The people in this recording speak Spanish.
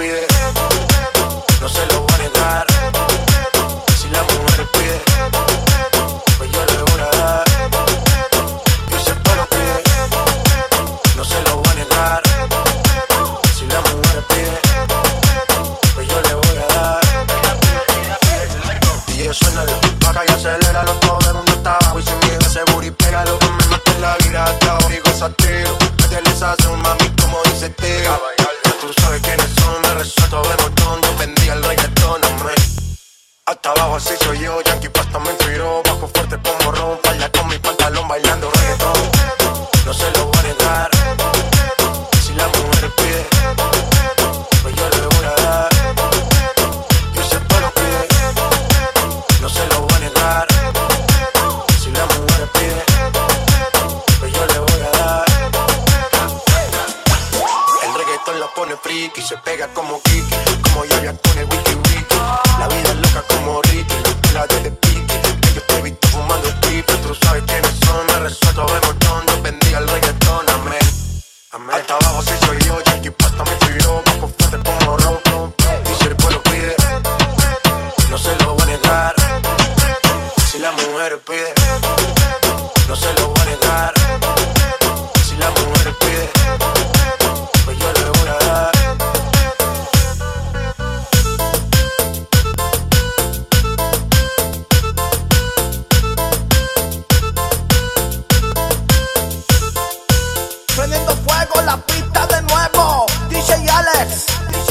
pide, no se lo voy a negar. Si la mujer pide, pues yo le voy a dar. Y si el pueblo pide, no se lo voy a negar. Si la mujer pide, pues yo le voy a dar. Y eso suena de vaca y aceléralo todo el mundo está abajo y sin miedo ese booty pégalo que me mate la vida hasta ahora y gozateo hasta abajo así soy yo Yankee Pasta me inspiró bajo fuerte como ron Baila con mi pantalón bailando reggaetón no se lo voy a negar si la mujer pide pues yo le voy a dar y si el pueblo pide no se lo voy a negar. Si la mujer pide, pues yo le voy a dar. El reggaetón la pone friki, se pega como Kiki, como Yaya con el wiki wiki. La vida es loca como Hasta abajo si soy yo, Yankee Pasta me inspiró, bajo fuerte como ron, ron. Y si el pueblo pide, no se lo voy a negar. Si la mujer pide, no se lo voy a negar. Si la mujer pide, pues yo le voy a dar. Prendiendo por la pista de nuevo. DJ Alex, DJ